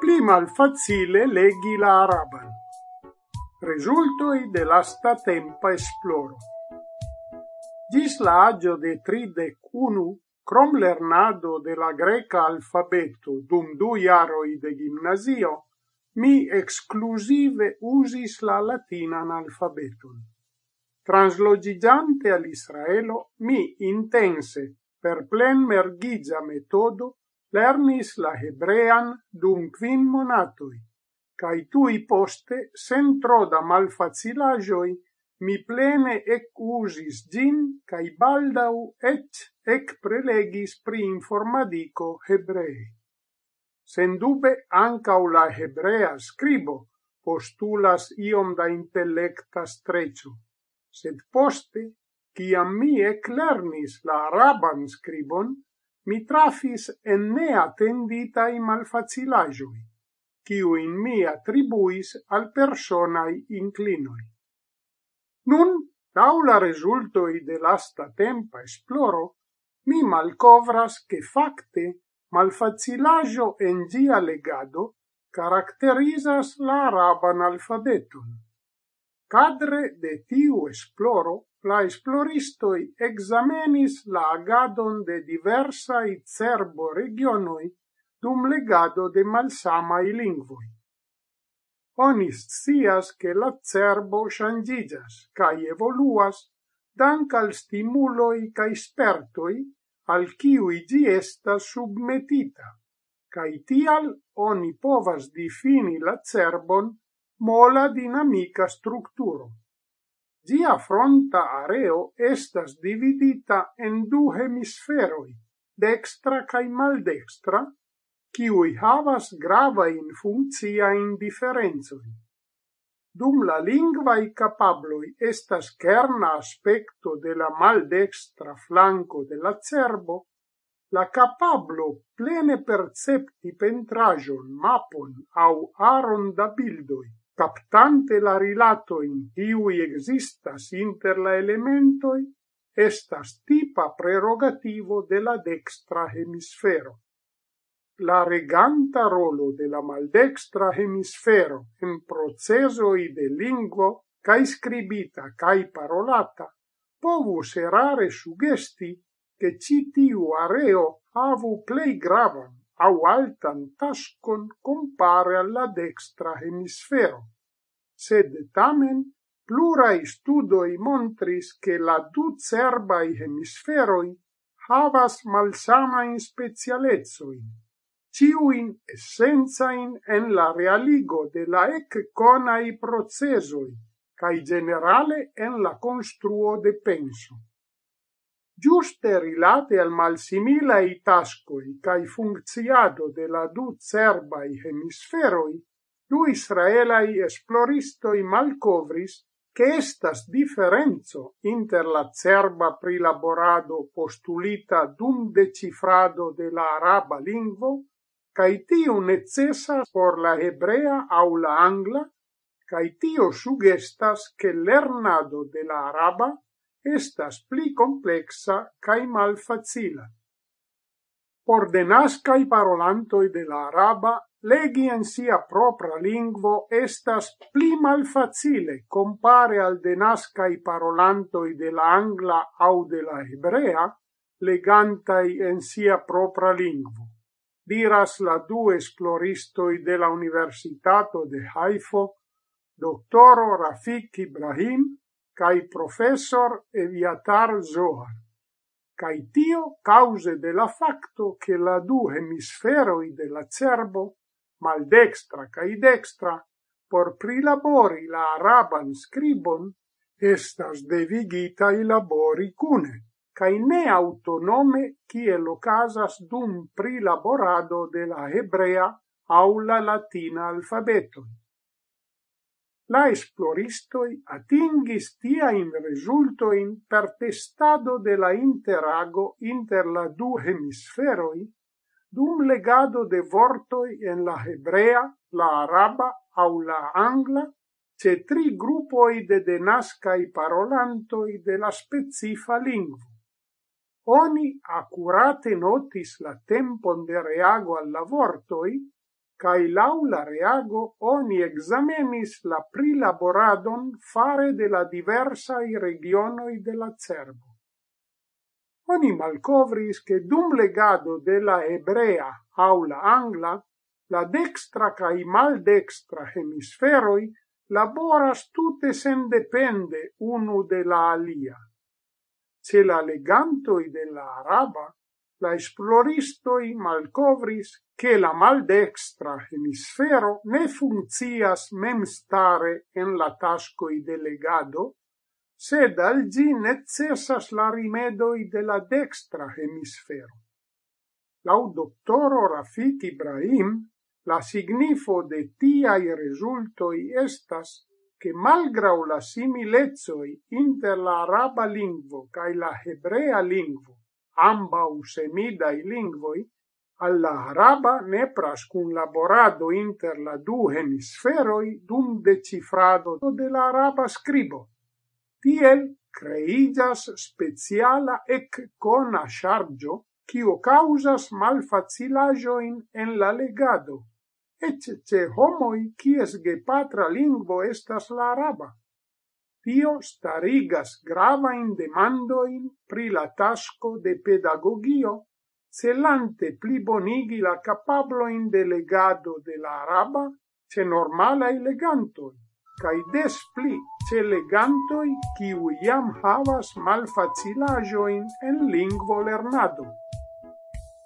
pli mal facile legi la araban. Resultoi de lasta tempa esploro. Gis la agio de tridec unu, crom lernado de la greca alfabeto dum du iaroi de gimnasio, mi exclusive usis la latinan alfabeton. Translogigiante al Israelo, mi intense, per plen mergigia metodo, lernis la hebrean dum quin monatoj, cae tui poste, sen troda da mi plene ecuzis gin, cae baldau et ec prelegis pri informadico hebrei. Sendube ancau la hebrea scribo postulas iom da intellecta streccio, sed poste, ciam mi eclernis la araban scribon, mi trafis en neatenditai malfacilagioi, ciuin mi attribuis al personai inclinoi. Nun, daula resultoi de lasta tempa esploro, mi malcovras che facte malfacilajo en gia legado caracterizas la araban alfabeton. Cadre de tiu esploro, la esploristoi examenis la agadon de diversai cerbo regionoi dum legado de malsamai lingvoi. Onis sias che la cerbo shangigas cae evoluas dank al stimuloi cae spertoi al ciui gi estas submetita, cae tial oni povas difini la cerbon mola dinamica structuro. Gia fronta areo estas dividita en du hemisferoi, dextra cae maldextra, ciui havas gravajn in differenzoi. Dum la lingvai capabloi estas kerna aspecto de la maldextra flanco de la cerbo, la capablo plene percepti pentrajon, mapon au aron da bildoi, captante la rilatoin tiui existas inter la elementoi, estas tipa prerogativo de la dextra hemisfero. La reganta rolo de la maldextra hemisfero en procesoi de lingvo cae scribita cae parolata povus erare sugesti che citiu areo avu plei gravan au altan tascon compare alla dextra hemisfero. Sed tamen plurai studoi montris che la du cerbai hemisferoi havas malsamain specialezoin, ciuin essenzain en la realigo de la ec conai procesoi, cae generale en la construo de penso giuste rilate al malsimilai tascoi cae funcciado de la du cerbai hemisferoi, du israelai esploristoi malcovris che estas differenzo inter la cerba prilaborado postulita dum decifrado de la araba lingvo cae tiu necessa por la hebrea au la angla, cae tio sugestas che lernado de la araba estas pli complexa cae malfacila. Por denascai parolantoi de la araba, legi en sia propra lingvo estas pli malfacile compare al denascai parolantoi de la angla au de la hebrea, legantai en sia propra lingvo. Diras la du esploristoi de la Universitato de Haifo, doctoro Rafik Ibrahim cae professor Eviatar Zohar. Cae tio cause de la facto che la du hemisferoi de la cerbo, maldextra cae dextra, por prilabori la araban scribon, estas devigitai labori cune, cae ne autonome ciel ocasas dum prilaborado de la hebrea au la latina alfabetoi la esploristoi atingis tiain resultoin per testado de la interago inter la du hemisferoi dum legado de vortoi en la hebrea, la araba au la angla, ce tri gruppoi de denascai parolantoi de la specifa lingvo. Oni accurate notis la tempon de reago alla vortoi cae laula reago oni examenis la prilaboradon fare de la diversai regionoi de la cerbo. Oni malcovris che dum legado de la ebrea au la angla, la dextra cae maldextra hemisferoi laboras tutte sendepende unu de la alia. Ce la legantoi de la araba la esploristoi malcovris che la maldextra hemisfero ne funccias memstare en la tascoi de legado, sed al gi necessas la rimedoi de la dextra hemisfero. Lau doctoro Rafik Ibrahim, la signifo de tiai resultoi estas che malgrau la similezoi inter la araba lingvo cae la hebrea lingvo ambaŭ semidaj lingvoj, alla araba nepras kunlaborado inter la du hemisferoi dum decifrado de la araba scribo. Tiel creigas speciala ec cona chargio quio causas malfacilajoin en la legado, ecce ce homoi quies gepatra lingvo estas la araba. Tio starigas gravain demandoin pri la tasco de pedagogio, celante plibonigi la capabloin de legado de la araba ce normala legantoi, cae des pli ce legantoi ciu iam havas malfacilajoin en lingvo lernado.